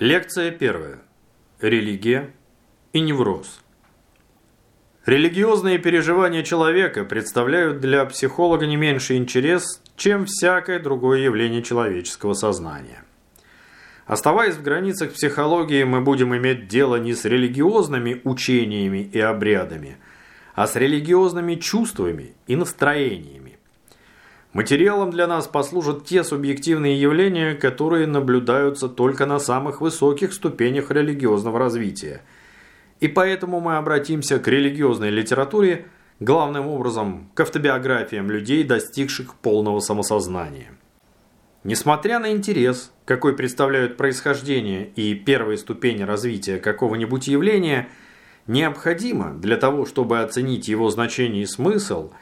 Лекция первая. Религия и невроз. Религиозные переживания человека представляют для психолога не меньший интерес, чем всякое другое явление человеческого сознания. Оставаясь в границах психологии, мы будем иметь дело не с религиозными учениями и обрядами, а с религиозными чувствами и настроениями. Материалом для нас послужат те субъективные явления, которые наблюдаются только на самых высоких ступенях религиозного развития. И поэтому мы обратимся к религиозной литературе, главным образом к автобиографиям людей, достигших полного самосознания. Несмотря на интерес, какой представляют происхождение и первые ступени развития какого-нибудь явления, необходимо для того, чтобы оценить его значение и смысл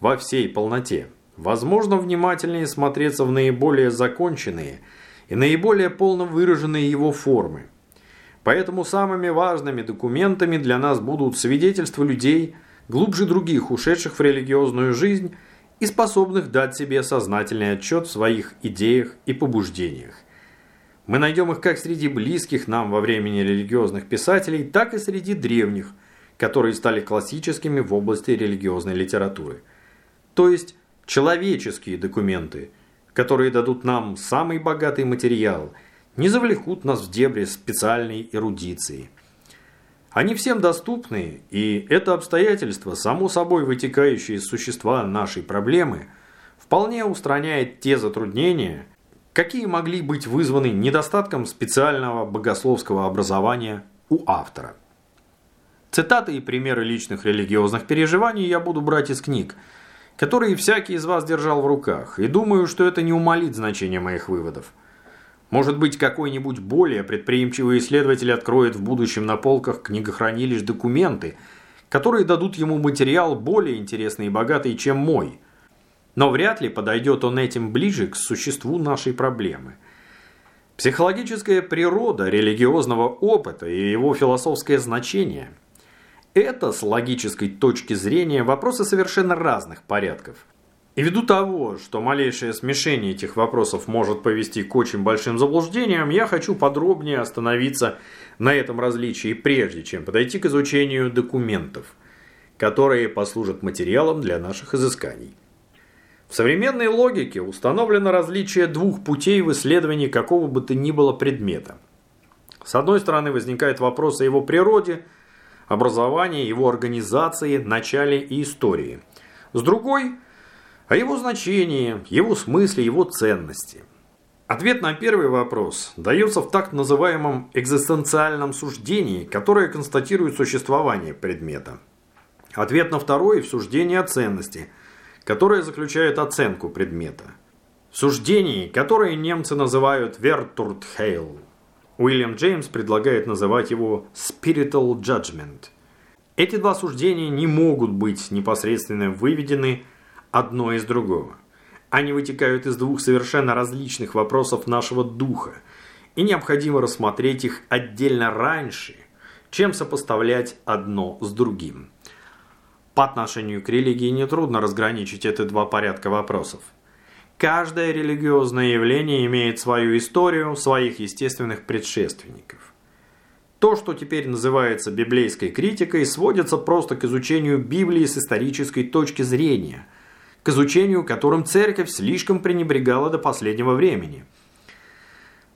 во всей полноте – Возможно внимательнее смотреться в наиболее законченные и наиболее полно выраженные его формы. Поэтому самыми важными документами для нас будут свидетельства людей, глубже других ушедших в религиозную жизнь и способных дать себе сознательный отчет в своих идеях и побуждениях. Мы найдем их как среди близких нам во времени религиозных писателей, так и среди древних, которые стали классическими в области религиозной литературы. То есть человеческие документы, которые дадут нам самый богатый материал, не завлекут нас в дебри специальной эрудиции. Они всем доступны, и это обстоятельство, само собой вытекающее из существа нашей проблемы, вполне устраняет те затруднения, какие могли быть вызваны недостатком специального богословского образования у автора. Цитаты и примеры личных религиозных переживаний я буду брать из книг – которые всякий из вас держал в руках, и думаю, что это не умалит значение моих выводов. Может быть, какой-нибудь более предприимчивый исследователь откроет в будущем на полках книгохранилищ документы, которые дадут ему материал более интересный и богатый, чем мой. Но вряд ли подойдет он этим ближе к существу нашей проблемы. Психологическая природа религиозного опыта и его философское значение – это, с логической точки зрения, вопросы совершенно разных порядков. И ввиду того, что малейшее смешение этих вопросов может повести к очень большим заблуждениям, я хочу подробнее остановиться на этом различии, прежде чем подойти к изучению документов, которые послужат материалом для наших изысканий. В современной логике установлено различие двух путей в исследовании какого бы то ни было предмета. С одной стороны возникает вопрос о его природе – образования, его организации, начале и истории. С другой – о его значении, его смысле, его ценности. Ответ на первый вопрос дается в так называемом экзистенциальном суждении, которое констатирует существование предмета. Ответ на второй – в суждении о ценности, которое заключает оценку предмета. В суждении, которое немцы называют «Вертуртхейл», Уильям Джеймс предлагает называть его «spiritual judgment». Эти два суждения не могут быть непосредственно выведены одно из другого. Они вытекают из двух совершенно различных вопросов нашего духа, и необходимо рассмотреть их отдельно раньше, чем сопоставлять одно с другим. По отношению к религии нетрудно разграничить эти два порядка вопросов. Каждое религиозное явление имеет свою историю, своих естественных предшественников. То, что теперь называется библейской критикой, сводится просто к изучению Библии с исторической точки зрения, к изучению которым церковь слишком пренебрегала до последнего времени.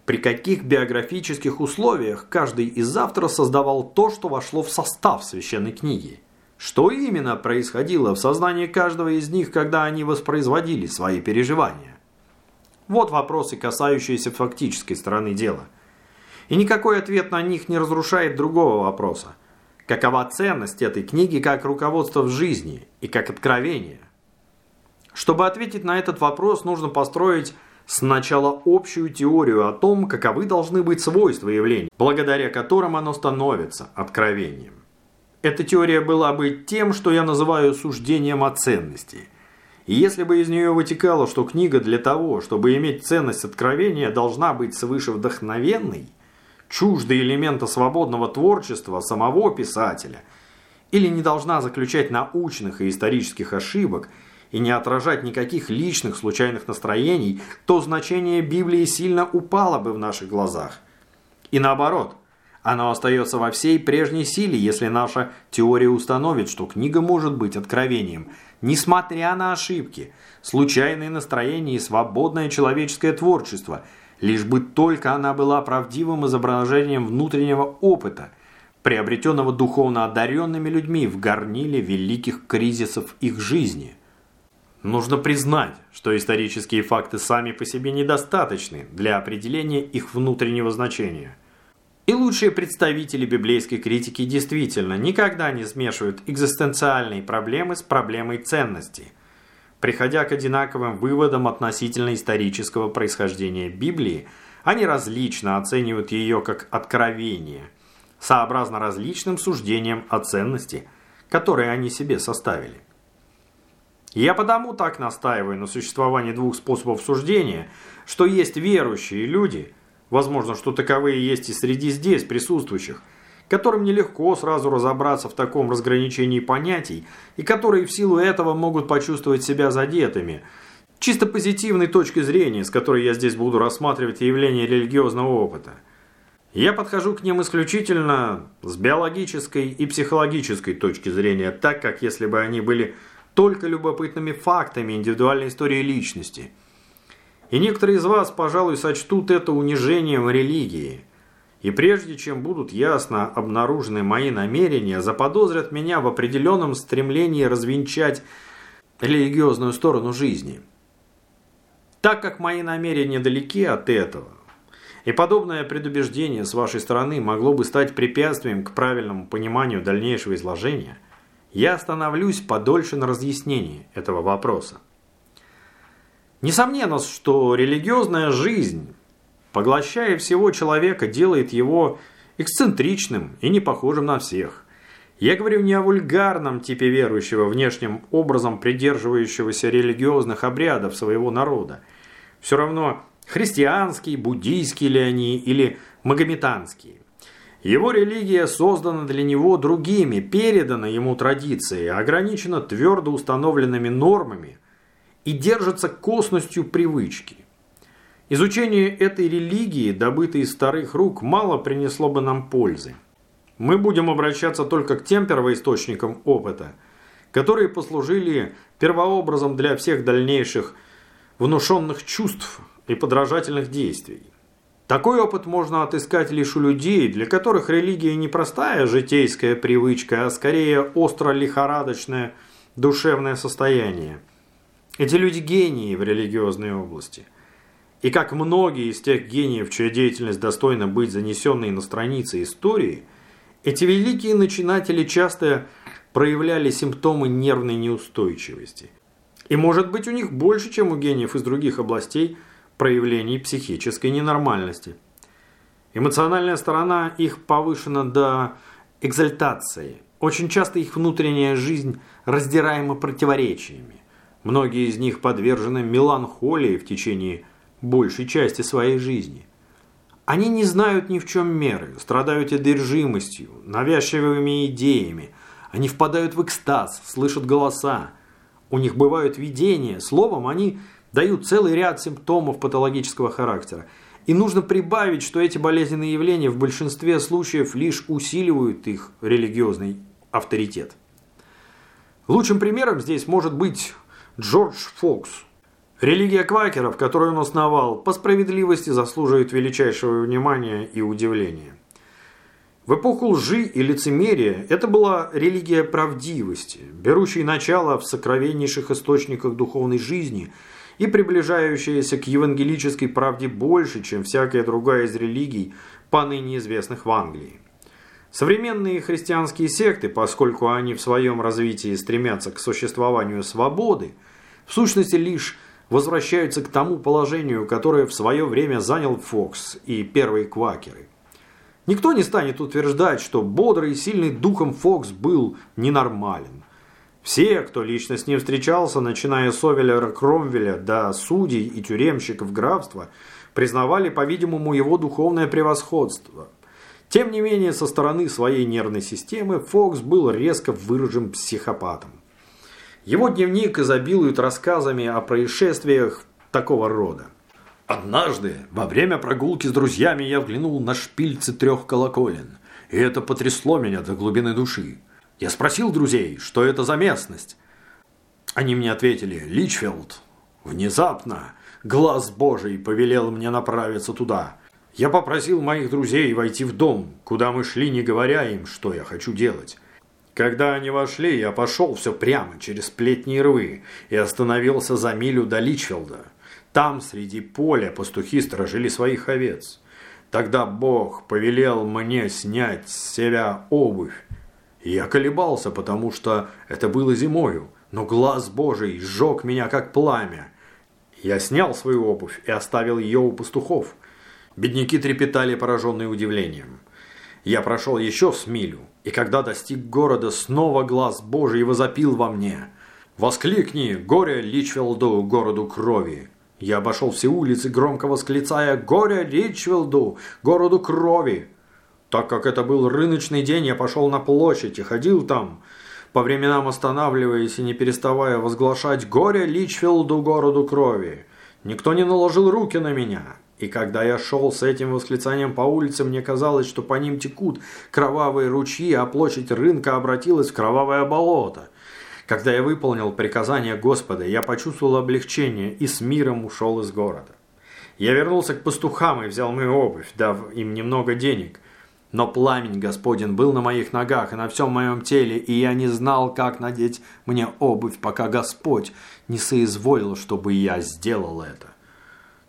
При каких биографических условиях каждый из авторов создавал то, что вошло в состав священной книги – что именно происходило в сознании каждого из них, когда они воспроизводили свои переживания? Вот вопросы, касающиеся фактической стороны дела. И никакой ответ на них не разрушает другого вопроса. Какова ценность этой книги как руководство в жизни и как откровение? Чтобы ответить на этот вопрос, нужно построить сначала общую теорию о том, каковы должны быть свойства явлений, благодаря которым оно становится откровением. Эта теория была бы тем, что я называю суждением о ценности. И если бы из нее вытекало, что книга для того, чтобы иметь ценность откровения, должна быть свыше вдохновенной, чуждой элемента свободного творчества самого писателя, или не должна заключать научных и исторических ошибок, и не отражать никаких личных случайных настроений, то значение Библии сильно упало бы в наших глазах. И наоборот, оно остается во всей прежней силе, если наша теория установит, что книга может быть откровением, несмотря на ошибки, случайные настроения и свободное человеческое творчество, лишь бы только она была правдивым изображением внутреннего опыта, приобретенного духовно одаренными людьми в горниле великих кризисов их жизни. Нужно признать, что исторические факты сами по себе недостаточны для определения их внутреннего значения – и лучшие представители библейской критики действительно никогда не смешивают экзистенциальные проблемы с проблемой ценностей, приходя к одинаковым выводам относительно исторического происхождения Библии, они различно оценивают ее как откровение, сообразно различным суждениям о ценности, которые они себе составили. Я потому так настаиваю на существовании двух способов суждения, что есть верующие люди – Возможно, что таковые есть и среди здесь присутствующих, которым нелегко сразу разобраться в таком разграничении понятий и которые в силу этого могут почувствовать себя задетыми. Чисто позитивной точки зрения, с которой я здесь буду рассматривать явление религиозного опыта. Я подхожу к ним исключительно с биологической и психологической точки зрения, так как если бы они были только любопытными фактами индивидуальной истории личности – и некоторые из вас, пожалуй, сочтут это унижением религии. И прежде чем будут ясно обнаружены мои намерения, заподозрят меня в определенном стремлении развенчать религиозную сторону жизни. Так как мои намерения далеки от этого, и подобное предубеждение с вашей стороны могло бы стать препятствием к правильному пониманию дальнейшего изложения, я остановлюсь подольше на разъяснении этого вопроса. Несомненно, что религиозная жизнь, поглощая всего человека, делает его эксцентричным и не похожим на всех. Я говорю не о вульгарном типе верующего, внешним образом придерживающегося религиозных обрядов своего народа. Все равно христианские, буддийские ли они или магометанские. Его религия создана для него другими, передана ему традицией, ограничена твердо установленными нормами – и держится косностью привычки. Изучение этой религии, добытой из старых рук, мало принесло бы нам пользы. Мы будем обращаться только к тем первоисточникам опыта, которые послужили первообразом для всех дальнейших внушенных чувств и подражательных действий. Такой опыт можно отыскать лишь у людей, для которых религия не простая житейская привычка, а скорее остро-лихорадочное душевное состояние – эти люди гении в религиозной области. И как многие из тех гениев, чья деятельность достойна быть занесенной на страницы истории, эти великие начинатели часто проявляли симптомы нервной неустойчивости. И может быть у них больше, чем у гениев из других областей, проявлений психической ненормальности. Эмоциональная сторона их повышена до экзальтации. Очень часто их внутренняя жизнь раздираема противоречиями. Многие из них подвержены меланхолии в течение большей части своей жизни. Они не знают ни в чем меры, страдают одержимостью, навязчивыми идеями. Они впадают в экстаз, слышат голоса. У них бывают видения. Словом, они дают целый ряд симптомов патологического характера. И нужно прибавить, что эти болезненные явления в большинстве случаев лишь усиливают их религиозный авторитет. Лучшим примером здесь может быть Джордж Фокс. Религия квакеров, которую он основал, по справедливости заслуживает величайшего внимания и удивления. В эпоху лжи и лицемерия это была религия правдивости, берущей начало в сокровеннейших источниках духовной жизни и приближающаяся к евангелической правде больше, чем всякая другая из религий, поныне известных в Англии. Современные христианские секты, поскольку они в своем развитии стремятся к существованию свободы, в сущности лишь возвращаются к тому положению, которое в свое время занял Фокс и первые квакеры. Никто не станет утверждать, что бодрый и сильный духом Фокс был ненормален. Все, кто лично с ним встречался, начиная с Овелера Кромвеля до судей и тюремщиков графства, признавали, по-видимому, его духовное превосходство. Тем не менее, со стороны своей нервной системы Фокс был резко выражен психопатом. Его дневник изобилует рассказами о происшествиях такого рода. Однажды, во время прогулки с друзьями, я взглянул на шпильцы трех колоколен, и это потрясло меня до глубины души. Я спросил друзей, что это за местность. Они мне ответили «Личфилд». Внезапно глаз Божий повелел мне направиться туда. Я попросил моих друзей войти в дом, куда мы шли, не говоря им, что я хочу делать. Когда они вошли, я пошел все прямо через плетни рвы и остановился за милю до Личфилда. Там, среди поля, пастухи сторожили своих овец. Тогда Бог повелел мне снять с себя обувь. Я колебался, потому что это было зимою, но глаз Божий сжег меня, как пламя. Я снял свою обувь и оставил ее у пастухов. Бедняки трепетали, пораженные удивлением. Я прошел еще с милю, и когда достиг города, снова глаз Божий возопил во мне. «Воскликни, горе Личфилду, городу крови!» Я обошел все улицы, громко восклицая «Горе Ричвилду, городу крови!» Так как это был рыночный день, я пошел на площадь и ходил там, по временам останавливаясь и не переставая возглашать «Горе Личфилду, городу крови!» Никто не наложил руки на меня. И когда я шел с этим восклицанием по улице, мне казалось, что по ним текут кровавые ручьи, а площадь рынка обратилась в кровавое болото – когда я выполнил приказание Господа, я почувствовал облегчение и с миром ушел из города. Я вернулся к пастухам и взял мою обувь, дав им немного денег. Но пламень Господень был на моих ногах и на всем моем теле, и я не знал, как надеть мне обувь, пока Господь не соизволил, чтобы я сделал это.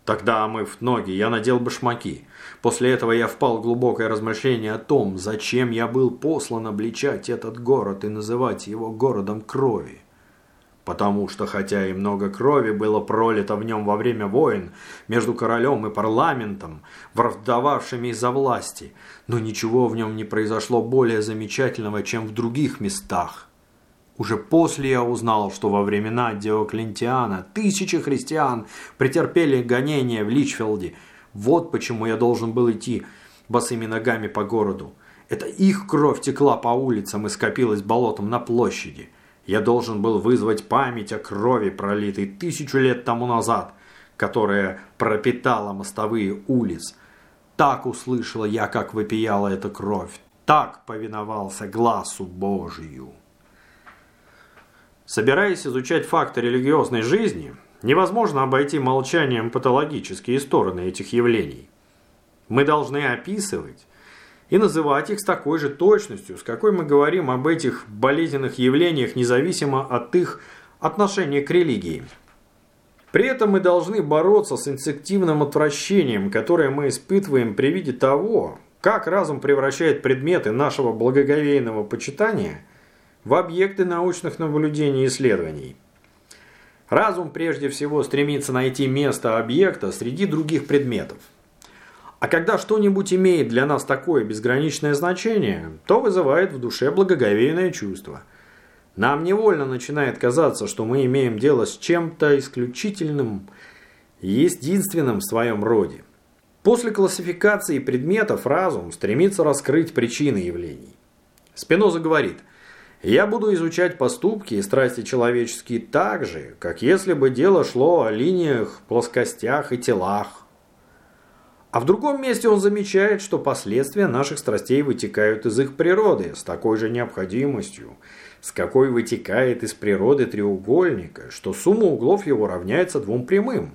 Тогда, омыв ноги, я надел башмаки. После этого я впал в глубокое размышление о том, зачем я был послан обличать этот город и называть его городом крови. Потому что, хотя и много крови было пролито в нем во время войн между королем и парламентом, враждовавшими из-за власти, но ничего в нем не произошло более замечательного, чем в других местах, уже после я узнал, что во времена Диоклентиана тысячи христиан претерпели гонения в Личфилде. Вот почему я должен был идти босыми ногами по городу. Это их кровь текла по улицам и скопилась болотом на площади. Я должен был вызвать память о крови, пролитой тысячу лет тому назад, которая пропитала мостовые улиц. Так услышала я, как выпияла эта кровь. Так повиновался глазу Божию. Собираясь изучать факты религиозной жизни, невозможно обойти молчанием патологические стороны этих явлений. Мы должны описывать и называть их с такой же точностью, с какой мы говорим об этих болезненных явлениях, независимо от их отношения к религии. При этом мы должны бороться с инстинктивным отвращением, которое мы испытываем при виде того, как разум превращает предметы нашего благоговейного почитания – в объекты научных наблюдений и исследований. Разум прежде всего стремится найти место объекта среди других предметов. А когда что-нибудь имеет для нас такое безграничное значение, то вызывает в душе благоговейное чувство. Нам невольно начинает казаться, что мы имеем дело с чем-то исключительным единственным в своем роде. После классификации предметов разум стремится раскрыть причины явлений. Спиноза говорит, я буду изучать поступки и страсти человеческие так же, как если бы дело шло о линиях, плоскостях и телах. А в другом месте он замечает, что последствия наших страстей вытекают из их природы с такой же необходимостью, с какой вытекает из природы треугольника, что сумма углов его равняется двум прямым.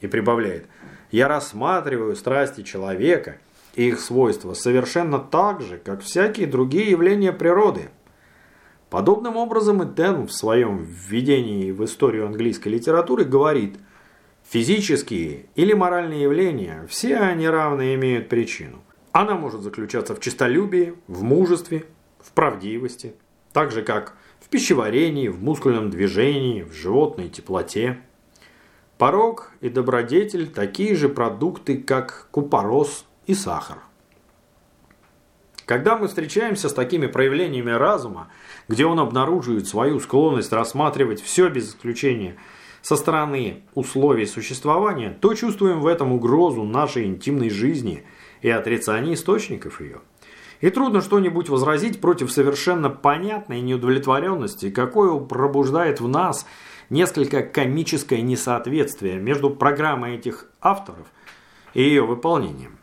И прибавляет, я рассматриваю страсти человека и их свойства совершенно так же, как всякие другие явления природы – Подобным образом и Тен в своем введении в историю английской литературы говорит «Физические или моральные явления, все они равно имеют причину. Она может заключаться в честолюбии, в мужестве, в правдивости, так же как в пищеварении, в мускульном движении, в животной теплоте. Порог и добродетель – такие же продукты, как купорос и сахар. Когда мы встречаемся с такими проявлениями разума, где он обнаруживает свою склонность рассматривать все без исключения со стороны условий существования, то чувствуем в этом угрозу нашей интимной жизни и отрицание источников ее. И трудно что-нибудь возразить против совершенно понятной неудовлетворенности, какую пробуждает в нас несколько комическое несоответствие между программой этих авторов и ее выполнением.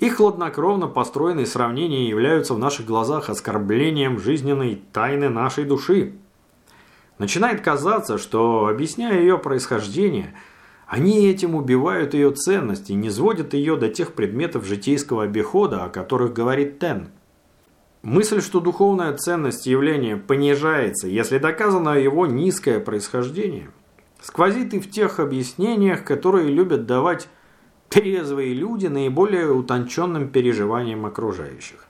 Их хладнокровно построенные сравнения являются в наших глазах оскорблением жизненной тайны нашей души. Начинает казаться, что, объясняя ее происхождение, они этим убивают ее ценность и не сводят ее до тех предметов житейского обихода, о которых говорит Тен. Мысль, что духовная ценность явления понижается, если доказано его низкое происхождение, сквозит и в тех объяснениях, которые любят давать трезвые люди наиболее утонченным переживанием окружающих.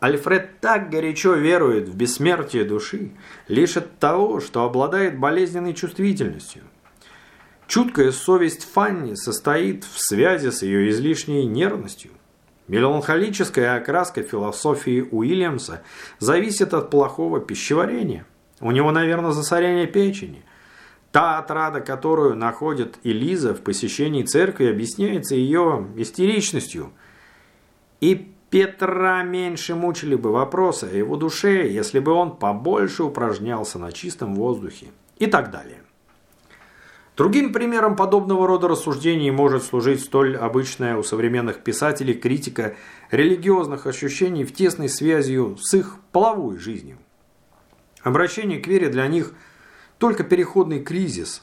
Альфред так горячо верует в бессмертие души лишь от того, что обладает болезненной чувствительностью. Чуткая совесть Фанни состоит в связи с ее излишней нервностью. Меланхолическая окраска философии Уильямса зависит от плохого пищеварения. У него, наверное, засорение печени. Та отрада, которую находит Элиза в посещении церкви, объясняется ее истеричностью. И Петра меньше мучили бы вопросы о его душе, если бы он побольше упражнялся на чистом воздухе и так далее. Другим примером подобного рода рассуждений может служить столь обычная у современных писателей критика религиозных ощущений в тесной связью с их половой жизнью. Обращение к вере для них – только переходный кризис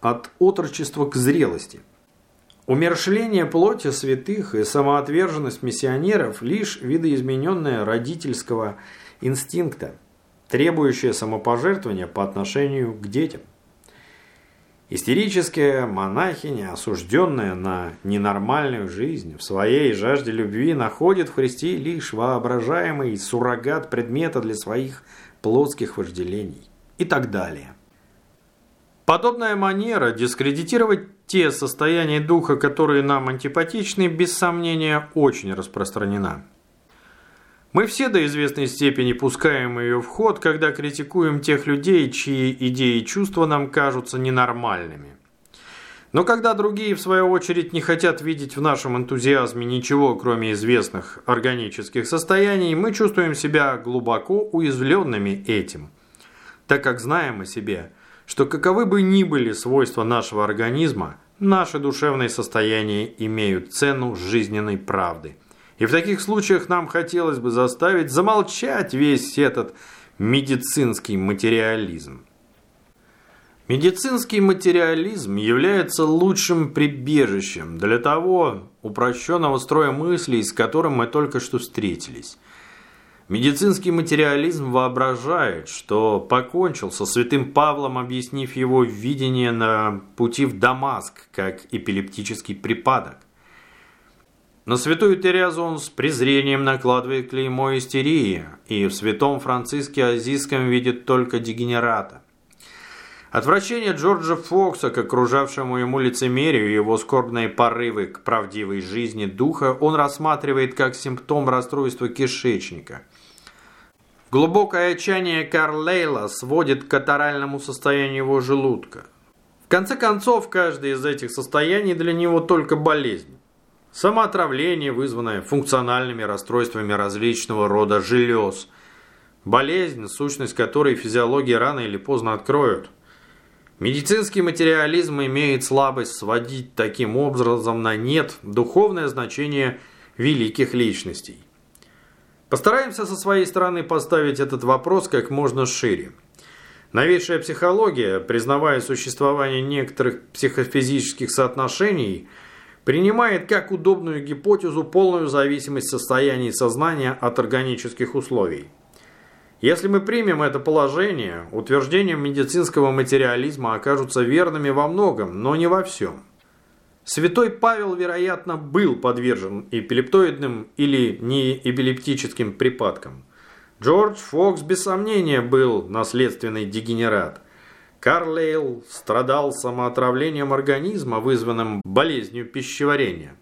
от отрочества к зрелости. Умершление плоти святых и самоотверженность миссионеров – лишь видоизмененная родительского инстинкта, требующая самопожертвования по отношению к детям. Истерическая монахиня, осужденная на ненормальную жизнь, в своей жажде любви находит в Христе лишь воображаемый суррогат предмета для своих плотских вожделений и так далее. Подобная манера дискредитировать те состояния духа, которые нам антипатичны, без сомнения очень распространена. Мы все до известной степени пускаем ее в ход, когда критикуем тех людей, чьи идеи и чувства нам кажутся ненормальными. Но когда другие, в свою очередь, не хотят видеть в нашем энтузиазме ничего, кроме известных органических состояний, мы чувствуем себя глубоко уязвленными этим, так как знаем о себе – что каковы бы ни были свойства нашего организма, наши душевные состояния имеют цену жизненной правды. И в таких случаях нам хотелось бы заставить замолчать весь этот медицинский материализм. Медицинский материализм является лучшим прибежищем для того упрощенного строя мыслей, с которым мы только что встретились. Медицинский материализм воображает, что покончил со святым Павлом, объяснив его видение на пути в Дамаск как эпилептический припадок. На святую Терезу он с презрением накладывает клеймо истерии, и в святом Франциске Азийском видит только дегенерата. Отвращение Джорджа Фокса к окружавшему ему лицемерию и его скорбные порывы к правдивой жизни духа он рассматривает как симптом расстройства кишечника – Глубокое отчаяние Карлейла сводит к катаральному состоянию его желудка. В конце концов, каждое из этих состояний для него только болезнь. Самоотравление, вызванное функциональными расстройствами различного рода желез. Болезнь, сущность которой физиологии рано или поздно откроют. Медицинский материализм имеет слабость сводить таким образом на нет духовное значение великих личностей. Постараемся со своей стороны поставить этот вопрос как можно шире. Новейшая психология, признавая существование некоторых психофизических соотношений, принимает как удобную гипотезу полную зависимость состояний сознания от органических условий. Если мы примем это положение, утверждения медицинского материализма окажутся верными во многом, но не во всем. Святой Павел, вероятно, был подвержен эпилептоидным или неэпилептическим припадкам. Джордж Фокс, без сомнения, был наследственный дегенерат. Карлейл страдал самоотравлением организма, вызванным болезнью пищеварения.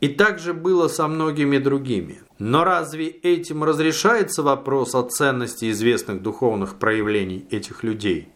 И так же было со многими другими. Но разве этим разрешается вопрос о ценности известных духовных проявлений этих людей?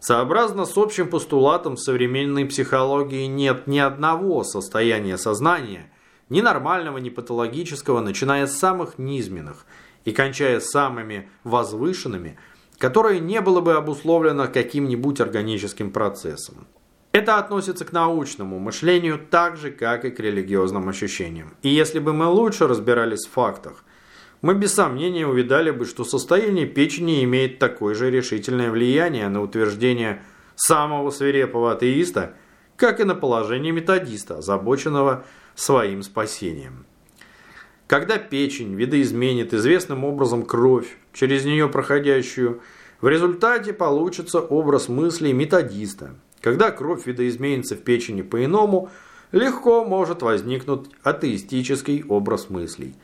Сообразно с общим постулатом современной психологии нет ни одного состояния сознания, ни нормального, ни патологического, начиная с самых низменных и кончая самыми возвышенными, которое не было бы обусловлено каким-нибудь органическим процессом. Это относится к научному мышлению так же, как и к религиозным ощущениям. И если бы мы лучше разбирались в фактах, мы без сомнения увидали бы, что состояние печени имеет такое же решительное влияние на утверждение самого свирепого атеиста, как и на положение методиста, озабоченного своим спасением. Когда печень видоизменит известным образом кровь, через нее проходящую, в результате получится образ мыслей методиста. Когда кровь видоизменится в печени по-иному, легко может возникнуть атеистический образ мыслей.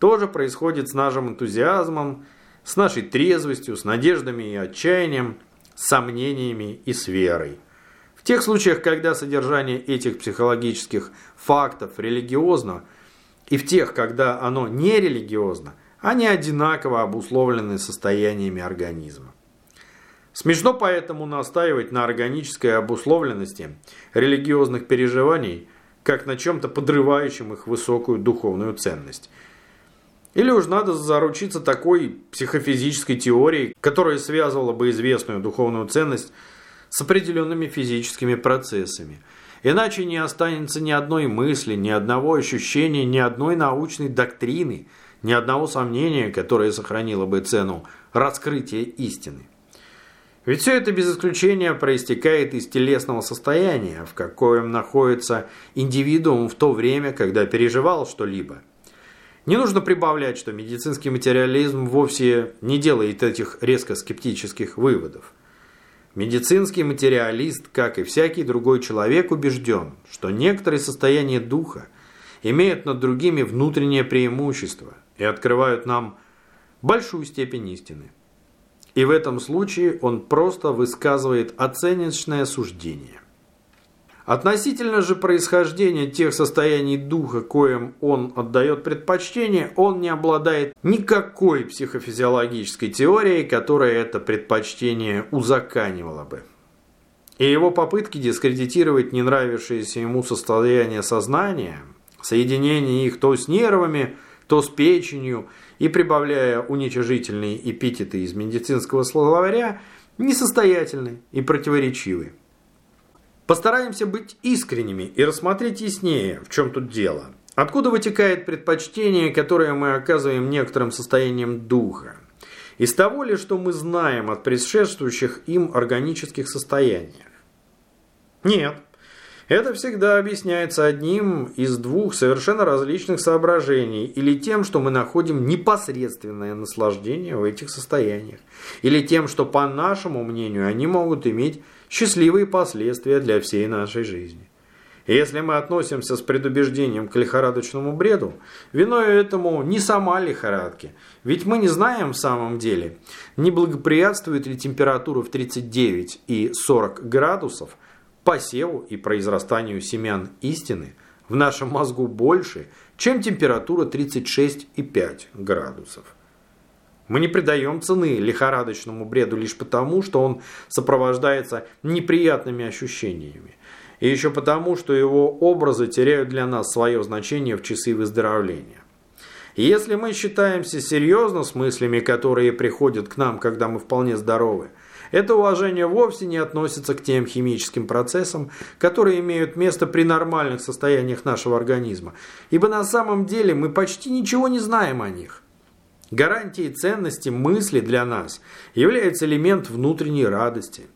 То же происходит с нашим энтузиазмом, с нашей трезвостью, с надеждами и отчаянием, с сомнениями и с верой. В тех случаях, когда содержание этих психологических фактов религиозно – и в тех, когда оно не религиозно, они одинаково обусловлены состояниями организма. Смешно поэтому настаивать на органической обусловленности религиозных переживаний, как на чем-то подрывающем их высокую духовную ценность. Или уж надо заручиться такой психофизической теорией, которая связывала бы известную духовную ценность с определенными физическими процессами – Иначе не останется ни одной мысли, ни одного ощущения, ни одной научной доктрины, ни одного сомнения, которое сохранило бы цену раскрытия истины. Ведь все это без исключения проистекает из телесного состояния, в какоем находится индивидуум в то время, когда переживал что-либо. Не нужно прибавлять, что медицинский материализм вовсе не делает этих резко скептических выводов. Медицинский материалист, как и всякий другой человек, убежден, что некоторые состояния духа имеют над другими внутреннее преимущество и открывают нам большую степень истины. И в этом случае он просто высказывает оценочное суждение. Относительно же происхождения тех состояний духа, коим он отдает предпочтение, он не обладает никакой психофизиологической теорией, которая это предпочтение узаканивала бы. И его попытки дискредитировать не нравившееся ему состояние сознания, соединение их то с нервами, то с печенью и прибавляя уничижительные эпитеты из медицинского словаря, несостоятельны и противоречивы. Постараемся быть искренними и рассмотреть яснее, в чем тут дело. Откуда вытекает предпочтение, которое мы оказываем некоторым состоянием духа? Из того ли, что мы знаем от предшествующих им органических состояниях? Нет. Это всегда объясняется одним из двух совершенно различных соображений, или тем, что мы находим непосредственное наслаждение в этих состояниях, или тем, что, по нашему мнению, они могут иметь счастливые последствия для всей нашей жизни. И если мы относимся с предубеждением к лихорадочному бреду, виной этому не сама лихорадки, ведь мы не знаем в самом деле, не благоприятствует ли температура в 39 и 40 градусов – посеву и произрастанию семян истины в нашем мозгу больше, чем температура 36,5 градусов. Мы не придаем цены лихорадочному бреду лишь потому, что он сопровождается неприятными ощущениями. И еще потому, что его образы теряют для нас свое значение в часы выздоровления. Если мы считаемся серьезно с мыслями, которые приходят к нам, когда мы вполне здоровы, это уважение вовсе не относится к тем химическим процессам, которые имеют место при нормальных состояниях нашего организма, ибо на самом деле мы почти ничего не знаем о них. Гарантией ценности мысли для нас является элемент внутренней радости,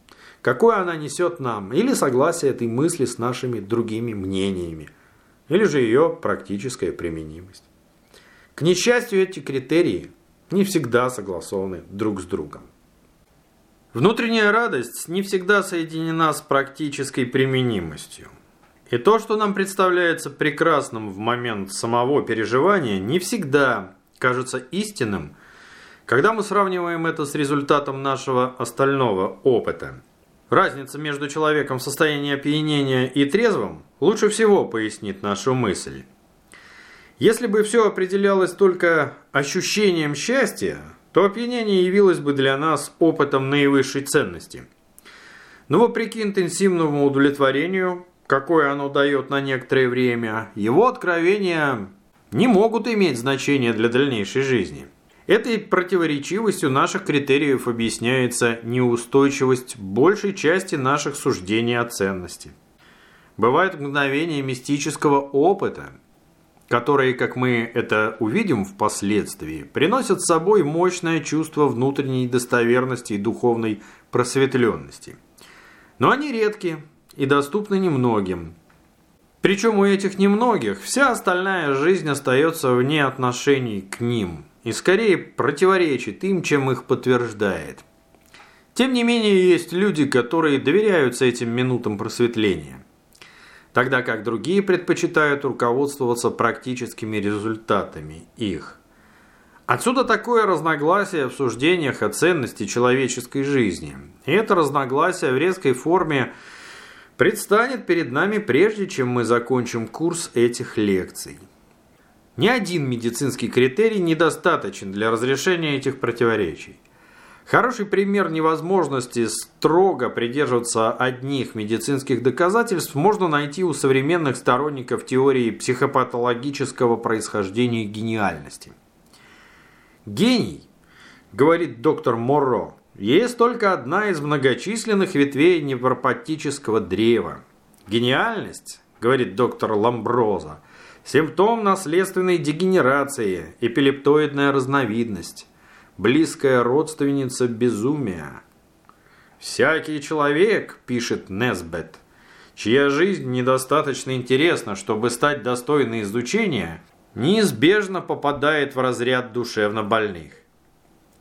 какой она несет нам, или согласие этой мысли с нашими другими мнениями, или же ее практическая применимость. К несчастью, эти критерии не всегда согласованы друг с другом. Внутренняя радость не всегда соединена с практической применимостью. И то, что нам представляется прекрасным в момент самого переживания, не всегда кажется истинным, когда мы сравниваем это с результатом нашего остального опыта. Разница между человеком в состоянии опьянения и трезвым лучше всего пояснит нашу мысль. Если бы все определялось только ощущением счастья, то опьянение явилось бы для нас опытом наивысшей ценности. Но вопреки интенсивному удовлетворению, какое оно дает на некоторое время, его откровения не могут иметь значения для дальнейшей жизни. Этой противоречивостью наших критериев объясняется неустойчивость большей части наших суждений о ценности. Бывают мгновения мистического опыта, которые, как мы это увидим впоследствии, приносят с собой мощное чувство внутренней достоверности и духовной просветленности. Но они редки и доступны немногим. Причем у этих немногих вся остальная жизнь остается вне отношений к ним и скорее противоречит им, чем их подтверждает. Тем не менее, есть люди, которые доверяются этим минутам просветления тогда как другие предпочитают руководствоваться практическими результатами их. Отсюда такое разногласие в суждениях о ценности человеческой жизни. И это разногласие в резкой форме предстанет перед нами прежде, чем мы закончим курс этих лекций. Ни один медицинский критерий недостаточен для разрешения этих противоречий. Хороший пример невозможности строго придерживаться одних медицинских доказательств можно найти у современных сторонников теории психопатологического происхождения гениальности. Гений, говорит доктор Морро, есть только одна из многочисленных ветвей невропатического древа. Гениальность, говорит доктор Ламброза, симптом наследственной дегенерации, эпилептоидная разновидность близкая родственница безумия. «Всякий человек, — пишет Несбет, — чья жизнь недостаточно интересна, чтобы стать достойной изучения, неизбежно попадает в разряд душевно больных.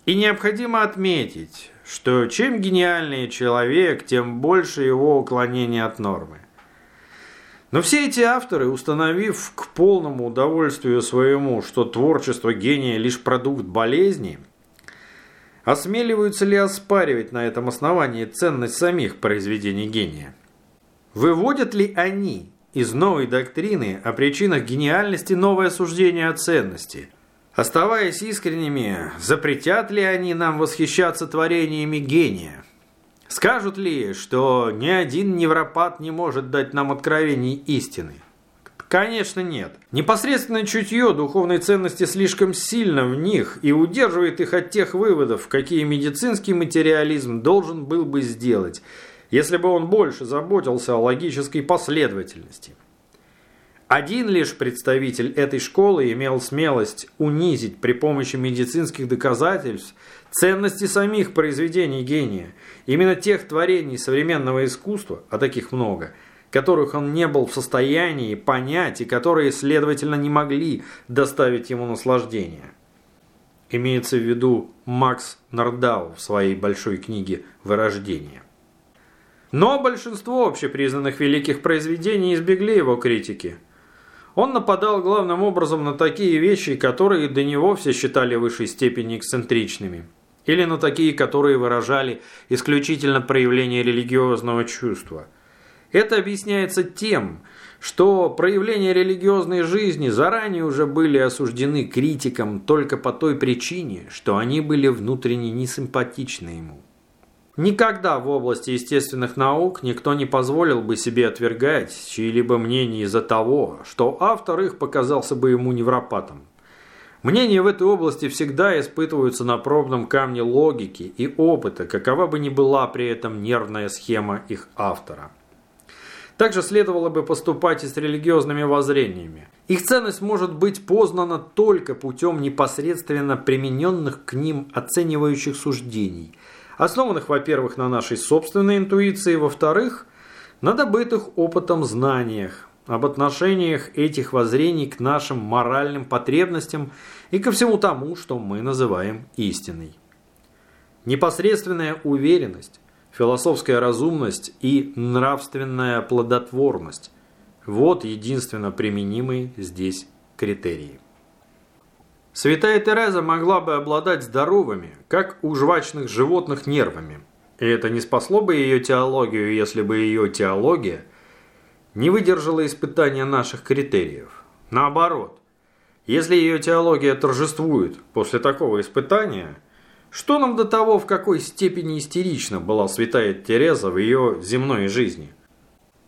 И необходимо отметить, что чем гениальнее человек, тем больше его уклонение от нормы. Но все эти авторы, установив к полному удовольствию своему, что творчество гения лишь продукт болезни – Осмеливаются ли оспаривать на этом основании ценность самих произведений гения? Выводят ли они из новой доктрины о причинах гениальности новое суждение о ценности? Оставаясь искренними, запретят ли они нам восхищаться творениями гения? Скажут ли, что ни один невропат не может дать нам откровений истины? Конечно, нет. Непосредственное чутье духовной ценности слишком сильно в них и удерживает их от тех выводов, какие медицинский материализм должен был бы сделать, если бы он больше заботился о логической последовательности. Один лишь представитель этой школы имел смелость унизить при помощи медицинских доказательств ценности самих произведений гения, именно тех творений современного искусства, а таких много – которых он не был в состоянии понять и которые, следовательно, не могли доставить ему наслаждение. Имеется в виду Макс Нордау в своей большой книге «Вырождение». Но большинство общепризнанных великих произведений избегли его критики. Он нападал главным образом на такие вещи, которые до него все считали в высшей степени эксцентричными, или на такие, которые выражали исключительно проявление религиозного чувства – это объясняется тем, что проявления религиозной жизни заранее уже были осуждены критиком только по той причине, что они были внутренне несимпатичны ему. Никогда в области естественных наук никто не позволил бы себе отвергать чьи-либо мнения из-за того, что автор их показался бы ему невропатом. Мнения в этой области всегда испытываются на пробном камне логики и опыта, какова бы ни была при этом нервная схема их автора. Также следовало бы поступать и с религиозными воззрениями. Их ценность может быть познана только путем непосредственно примененных к ним оценивающих суждений, основанных, во-первых, на нашей собственной интуиции, во-вторых, на добытых опытом знаниях, об отношениях этих воззрений к нашим моральным потребностям и ко всему тому, что мы называем истиной. Непосредственная уверенность, философская разумность и нравственная плодотворность. Вот единственно применимые здесь критерии. Святая Тереза могла бы обладать здоровыми, как у жвачных животных, нервами. И это не спасло бы ее теологию, если бы ее теология не выдержала испытания наших критериев. Наоборот, если ее теология торжествует после такого испытания – что нам до того, в какой степени истерична была святая Тереза в ее земной жизни?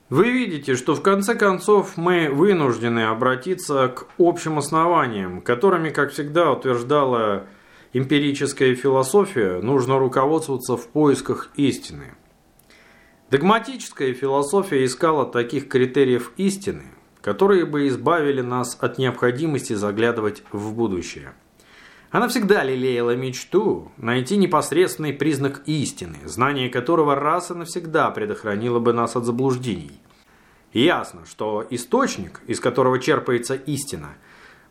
Вы видите, что в конце концов мы вынуждены обратиться к общим основаниям, которыми, как всегда, утверждала эмпирическая философия, нужно руководствоваться в поисках истины. Догматическая философия искала таких критериев истины, которые бы избавили нас от необходимости заглядывать в будущее. Она всегда лелеяла мечту найти непосредственный признак истины, знание которого раз и навсегда предохранило бы нас от заблуждений. Ясно, что источник, из которого черпается истина,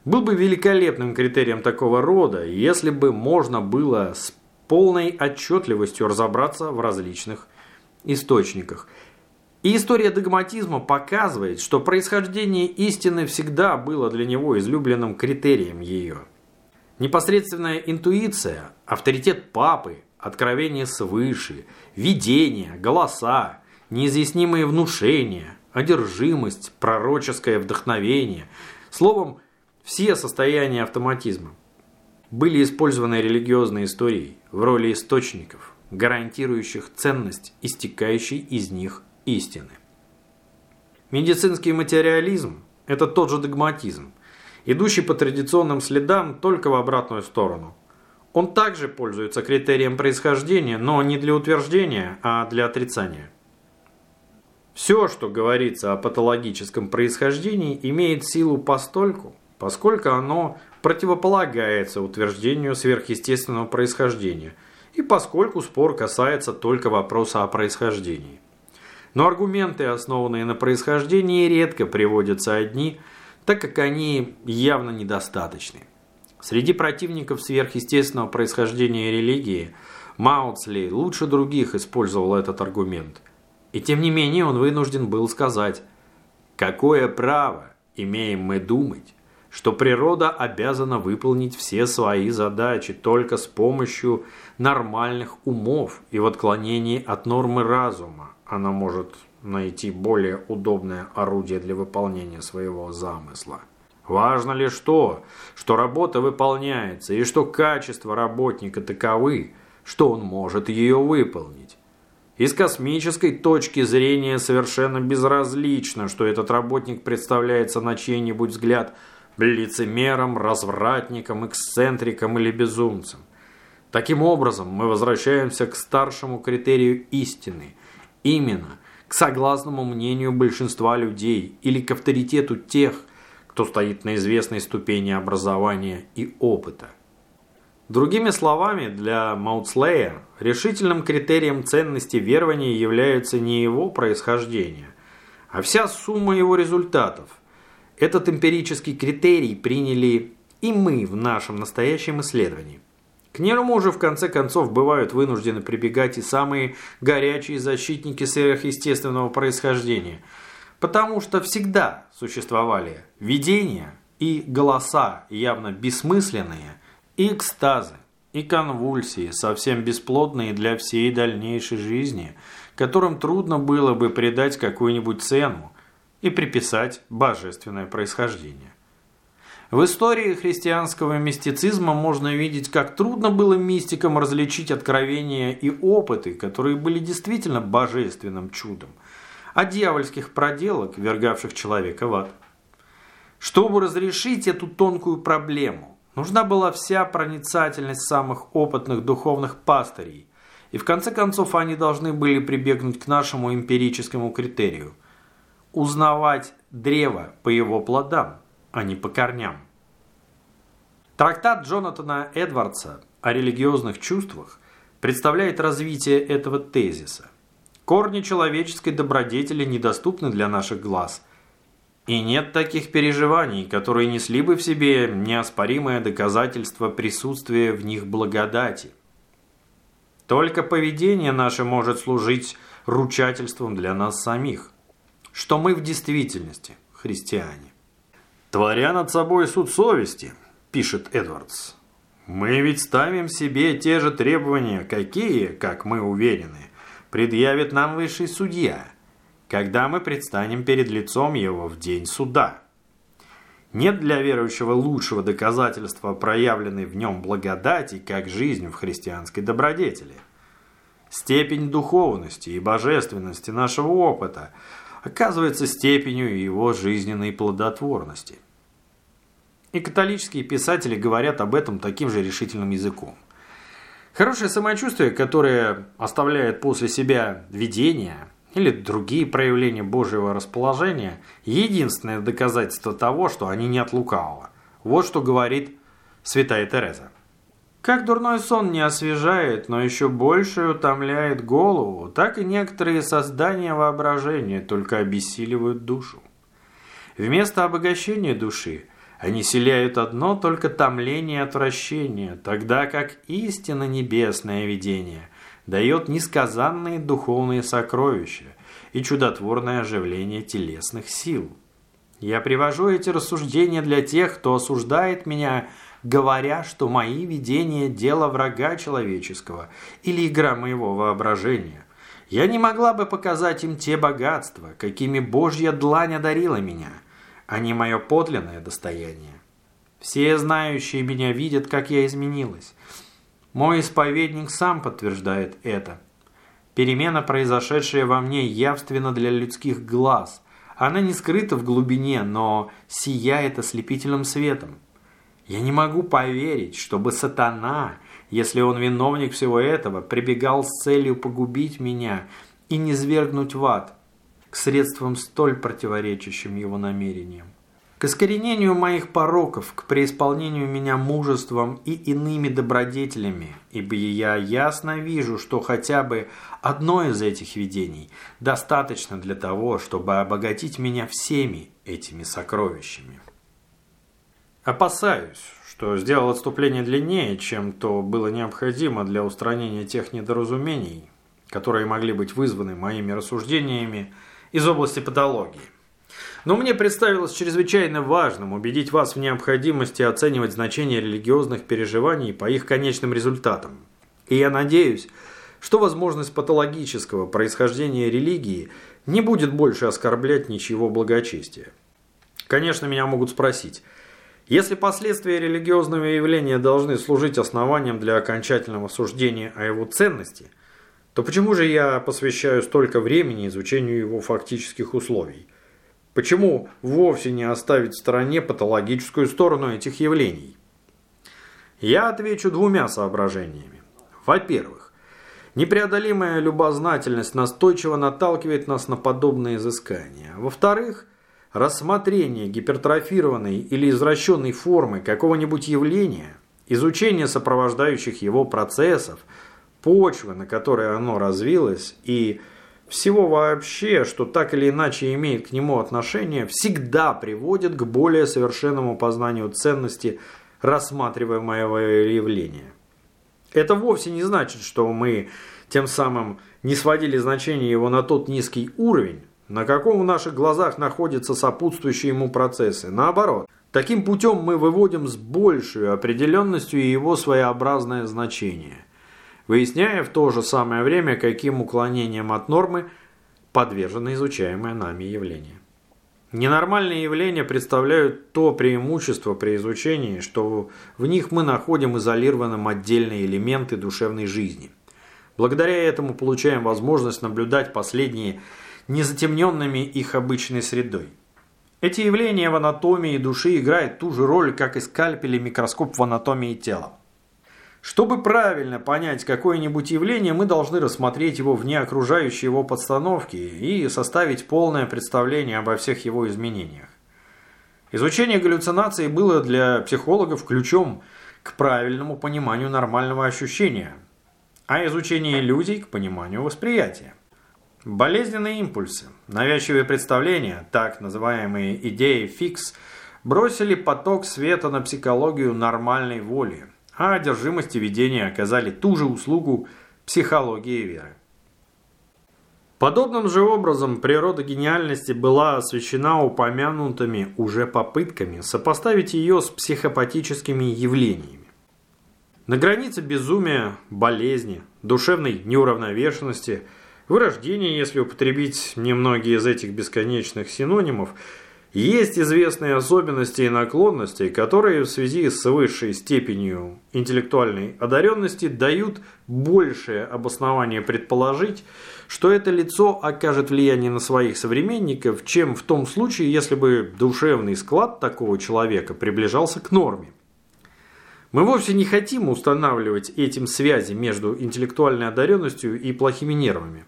был бы великолепным критерием такого рода, если бы можно было с полной отчетливостью разобраться в различных источниках. И история догматизма показывает, что происхождение истины всегда было для него излюбленным критерием ее. Непосредственная интуиция, авторитет папы, откровение свыше, видение, голоса, неизъяснимые внушения, одержимость, пророческое вдохновение, словом, все состояния автоматизма были использованы религиозной историей в роли источников, гарантирующих ценность истекающей из них истины. Медицинский материализм – это тот же догматизм, идущий по традиционным следам только в обратную сторону. Он также пользуется критерием происхождения, но не для утверждения, а для отрицания. Все, что говорится о патологическом происхождении, имеет силу постольку, поскольку оно противополагается утверждению сверхъестественного происхождения – и поскольку спор касается только вопроса о происхождении. Но аргументы, основанные на происхождении, редко приводятся одни, так как они явно недостаточны. Среди противников сверхъестественного происхождения религии Маутсли лучше других использовал этот аргумент. И тем не менее он вынужден был сказать, какое право имеем мы думать, что природа обязана выполнить все свои задачи только с помощью нормальных умов и в отклонении от нормы разума она может найти более удобное орудие для выполнения своего замысла. Важно лишь то, что работа выполняется и что качество работника таковы, что он может ее выполнить. Из космической точки зрения совершенно безразлично, что этот работник представляется на чей-нибудь взгляд – лицемером, развратником, эксцентриком или безумцем. Таким образом, мы возвращаемся к старшему критерию истины, именно к согласному мнению большинства людей или к авторитету тех, кто стоит на известной ступени образования и опыта. Другими словами, для Маутслея решительным критерием ценности верования является не его происхождение, а вся сумма его результатов – этот эмпирический критерий приняли и мы в нашем настоящем исследовании. К нему же в конце концов бывают вынуждены прибегать и самые горячие защитники сверхъестественного происхождения, потому что всегда существовали видения и голоса явно бессмысленные, и экстазы, и конвульсии, совсем бесплодные для всей дальнейшей жизни, которым трудно было бы придать какую-нибудь цену, и приписать божественное происхождение. В истории христианского мистицизма можно видеть, как трудно было мистикам различить откровения и опыты, которые были действительно божественным чудом, а дьявольских проделок, вергавших человека в ад. Чтобы разрешить эту тонкую проблему, нужна была вся проницательность самых опытных духовных пастырей, и в конце концов они должны были прибегнуть к нашему эмпирическому критерию – узнавать древо по его плодам, а не по корням. Трактат Джонатана Эдвардса о религиозных чувствах представляет развитие этого тезиса. Корни человеческой добродетели недоступны для наших глаз, и нет таких переживаний, которые несли бы в себе неоспоримое доказательство присутствия в них благодати. Только поведение наше может служить ручательством для нас самих что мы в действительности христиане. «Творя над собой суд совести», – пишет Эдвардс, – «мы ведь ставим себе те же требования, какие, как мы уверены, предъявит нам высший судья, когда мы предстанем перед лицом его в день суда». Нет для верующего лучшего доказательства проявленной в нем благодати, как жизнь в христианской добродетели. Степень духовности и божественности нашего опыта оказывается степенью его жизненной плодотворности. И католические писатели говорят об этом таким же решительным языком. Хорошее самочувствие, которое оставляет после себя видение или другие проявления Божьего расположения, единственное доказательство того, что они не от лукавого. Вот что говорит святая Тереза. Как дурной сон не освежает, но еще больше утомляет голову, так и некоторые создания воображения только обессиливают душу. Вместо обогащения души они селяют одно только томление и отвращение, тогда как истинно небесное видение дает несказанные духовные сокровища и чудотворное оживление телесных сил. Я привожу эти рассуждения для тех, кто осуждает меня, говоря, что мои видения – дело врага человеческого или игра моего воображения. Я не могла бы показать им те богатства, какими Божья длань одарила меня – они мое подлинное достояние. Все знающие меня видят, как я изменилась. Мой исповедник сам подтверждает это. Перемена, произошедшая во мне, явственна для людских глаз. Она не скрыта в глубине, но сияет ослепительным светом. Я не могу поверить, чтобы сатана, если он виновник всего этого, прибегал с целью погубить меня и не свергнуть в ад к средствам столь противоречащим его намерениям. К искоренению моих пороков, к преисполнению меня мужеством и иными добродетелями, ибо я ясно вижу, что хотя бы одно из этих видений достаточно для того, чтобы обогатить меня всеми этими сокровищами. Опасаюсь, что сделал отступление длиннее, чем то было необходимо для устранения тех недоразумений, которые могли быть вызваны моими рассуждениями из области патологии. Но мне представилось чрезвычайно важным убедить вас в необходимости оценивать значение религиозных переживаний по их конечным результатам. И я надеюсь, что возможность патологического происхождения религии не будет больше оскорблять ничего благочестия. Конечно, меня могут спросить, если последствия религиозного явления должны служить основанием для окончательного суждения о его ценности – то почему же я посвящаю столько времени изучению его фактических условий? Почему вовсе не оставить в стороне патологическую сторону этих явлений? Я отвечу двумя соображениями. Во-первых, непреодолимая любознательность настойчиво наталкивает нас на подобные изыскания. Во-вторых, рассмотрение гипертрофированной или извращенной формы какого-нибудь явления, изучение сопровождающих его процессов – почвы, на которой оно развилось, и всего вообще, что так или иначе имеет к нему отношение, всегда приводит к более совершенному познанию ценности рассматриваемого явления. Это вовсе не значит, что мы тем самым не сводили значение его на тот низкий уровень, на каком в наших глазах находятся сопутствующие ему процессы. Наоборот, таким путем мы выводим с большей определенностью его своеобразное значение – выясняя в то же самое время, каким уклонением от нормы подвержено изучаемое нами явление. Ненормальные явления представляют то преимущество при изучении, что в них мы находим изолированным отдельные элементы душевной жизни. Благодаря этому получаем возможность наблюдать последние незатемненными их обычной средой. Эти явления в анатомии души играют ту же роль, как и скальпель и микроскоп в анатомии тела. Чтобы правильно понять какое-нибудь явление, мы должны рассмотреть его вне окружающей его подстановки и составить полное представление обо всех его изменениях. Изучение галлюцинаций было для психологов ключом к правильному пониманию нормального ощущения, а изучение иллюзий к пониманию восприятия. Болезненные импульсы, навязчивые представления, так называемые идеи фикс, бросили поток света на психологию нормальной воли – а одержимости видения оказали ту же услугу психологии веры. Подобным же образом природа гениальности была освещена упомянутыми уже попытками сопоставить ее с психопатическими явлениями. На границе безумия, болезни, душевной неуравновешенности, вырождения, если употребить немногие из этих бесконечных синонимов, Есть известные особенности и наклонности, которые в связи с высшей степенью интеллектуальной одаренности дают большее обоснование предположить, что это лицо окажет влияние на своих современников, чем в том случае, если бы душевный склад такого человека приближался к норме. Мы вовсе не хотим устанавливать этим связи между интеллектуальной одаренностью и плохими нервами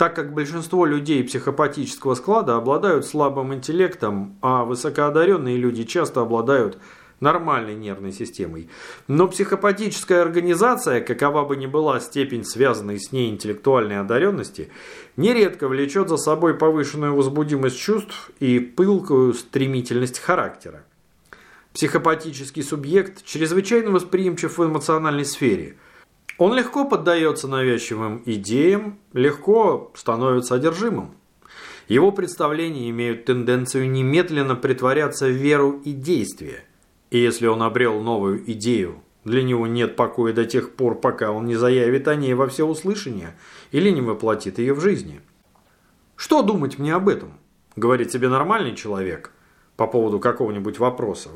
так как большинство людей психопатического склада обладают слабым интеллектом, а высокоодаренные люди часто обладают нормальной нервной системой. Но психопатическая организация, какова бы ни была степень связанной с ней интеллектуальной одаренности, нередко влечет за собой повышенную возбудимость чувств и пылкую стремительность характера. Психопатический субъект чрезвычайно восприимчив в эмоциональной сфере – он легко поддается навязчивым идеям, легко становится одержимым. Его представления имеют тенденцию немедленно притворяться в веру и действие. И если он обрел новую идею, для него нет покоя до тех пор, пока он не заявит о ней во всеуслышание или не воплотит ее в жизни. «Что думать мне об этом?» – говорит себе нормальный человек по поводу какого-нибудь вопроса.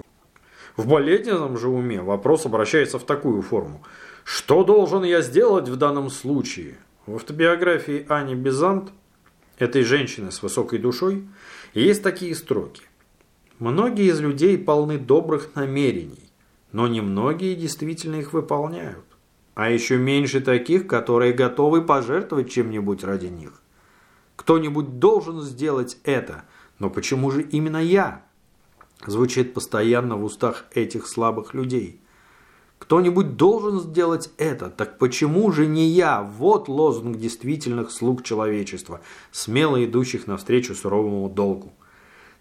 В болезненном же уме вопрос обращается в такую форму – что должен я сделать в данном случае? В автобиографии Ани Бизант, этой женщины с высокой душой, есть такие строки. Многие из людей полны добрых намерений, но немногие действительно их выполняют. А еще меньше таких, которые готовы пожертвовать чем-нибудь ради них. Кто-нибудь должен сделать это, но почему же именно я? Звучит постоянно в устах этих слабых людей – кто-нибудь должен сделать это, так почему же не я? Вот лозунг действительных слуг человечества, смело идущих навстречу суровому долгу.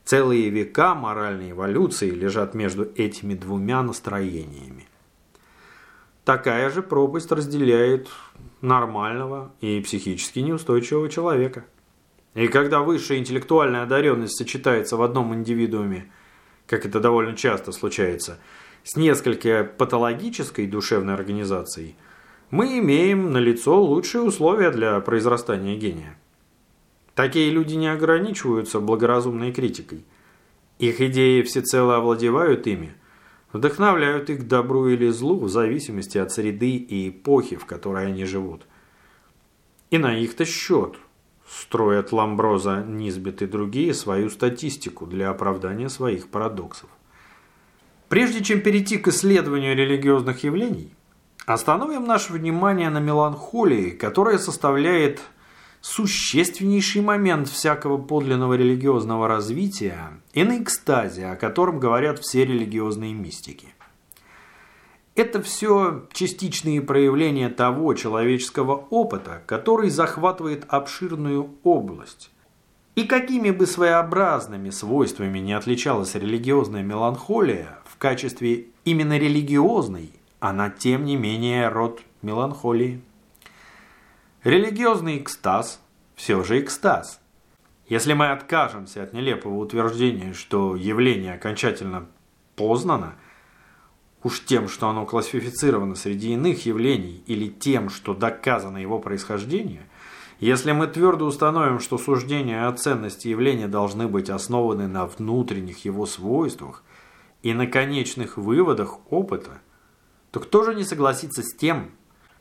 Целые века моральной эволюции лежат между этими двумя настроениями. Такая же пропасть разделяет нормального и психически неустойчивого человека. И когда высшая интеллектуальная одаренность сочетается в одном индивидууме, как это довольно часто случается – с несколько патологической душевной организацией, мы имеем налицо лучшие условия для произрастания гения. Такие люди не ограничиваются благоразумной критикой. Их идеи всецело овладевают ими, вдохновляют их к добру или злу в зависимости от среды и эпохи, в которой они живут. И на их-то счет строят Ламброза, Низбет и другие свою статистику для оправдания своих парадоксов. Прежде чем перейти к исследованию религиозных явлений, остановим наше внимание на меланхолии, которая составляет существеннейший момент всякого подлинного религиозного развития и на экстазе, о котором говорят все религиозные мистики. Это все частичные проявления того человеческого опыта, который захватывает обширную область. И какими бы своеобразными свойствами не отличалась религиозная меланхолия, качестве именно религиозной, она тем не менее род меланхолии. Религиозный экстаз все же экстаз. Если мы откажемся от нелепого утверждения, что явление окончательно познано, уж тем, что оно классифицировано среди иных явлений, или тем, что доказано его происхождение, если мы твердо установим, что суждения о ценности явления должны быть основаны на внутренних его свойствах, и на конечных выводах опыта, то кто же не согласится с тем,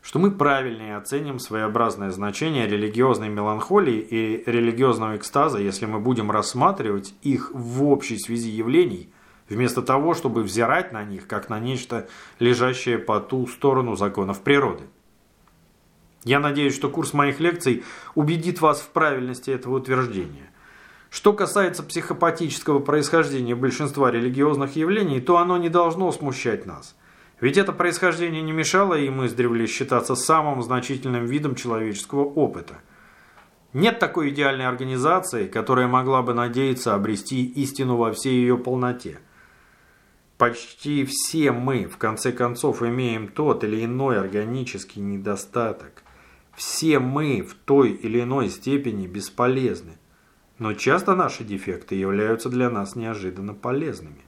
что мы правильнее оценим своеобразное значение религиозной меланхолии и религиозного экстаза, если мы будем рассматривать их в общей связи явлений, вместо того, чтобы взирать на них, как на нечто, лежащее по ту сторону законов природы. Я надеюсь, что курс моих лекций убедит вас в правильности этого утверждения. Что касается психопатического происхождения большинства религиозных явлений, то оно не должно смущать нас. Ведь это происхождение не мешало им издревле считаться самым значительным видом человеческого опыта. Нет такой идеальной организации, которая могла бы надеяться обрести истину во всей ее полноте. Почти все мы, в конце концов, имеем тот или иной органический недостаток. Все мы в той или иной степени бесполезны но часто наши дефекты являются для нас неожиданно полезными.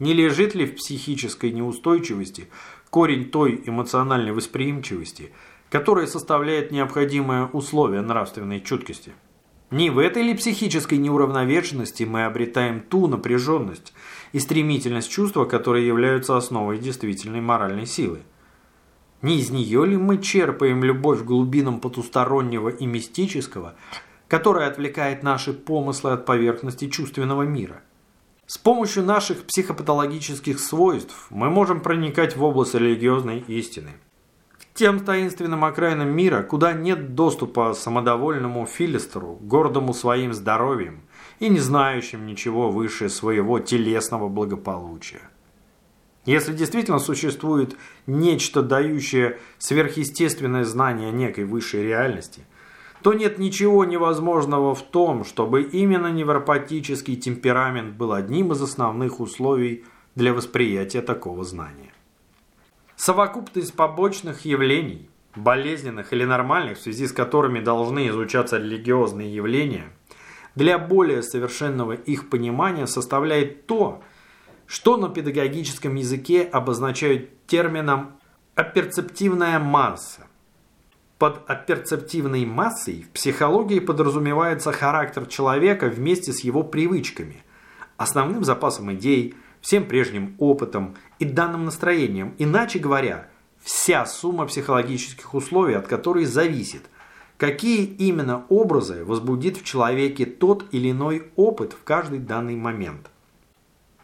Не лежит ли в психической неустойчивости корень той эмоциональной восприимчивости, которая составляет необходимое условие нравственной чуткости? Не в этой ли психической неуравновешенности мы обретаем ту напряженность и стремительность чувства, которые являются основой действительной моральной силы? Не из нее ли мы черпаем любовь к глубинам потустороннего и мистического, которая отвлекает наши помыслы от поверхности чувственного мира? С помощью наших психопатологических свойств мы можем проникать в область религиозной истины – тем таинственным окраинам мира, куда нет доступа самодовольному филистеру, гордому своим здоровьем и не знающим ничего выше своего телесного благополучия. Если действительно существует нечто, дающее сверхъестественное знание некой высшей реальности, то нет ничего невозможного в том, чтобы именно невропатический темперамент был одним из основных условий для восприятия такого знания. Совокупность побочных явлений, болезненных или нормальных, в связи с которыми должны изучаться религиозные явления, для более совершенного их понимания составляет то, что на педагогическом языке обозначают термином «оперцептивная масса». Под оперцептивной массой в психологии подразумевается характер человека вместе с его привычками, основным запасом идей, всем прежним опытом и данным настроением. Иначе говоря, вся сумма психологических условий, от которой зависит, какие именно образы возбудит в человеке тот или иной опыт в каждый данный момент.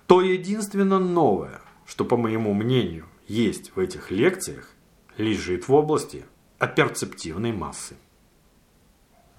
То единственно новое, что, по моему мнению, есть в этих лекциях, лежит в области оперцептивной массы.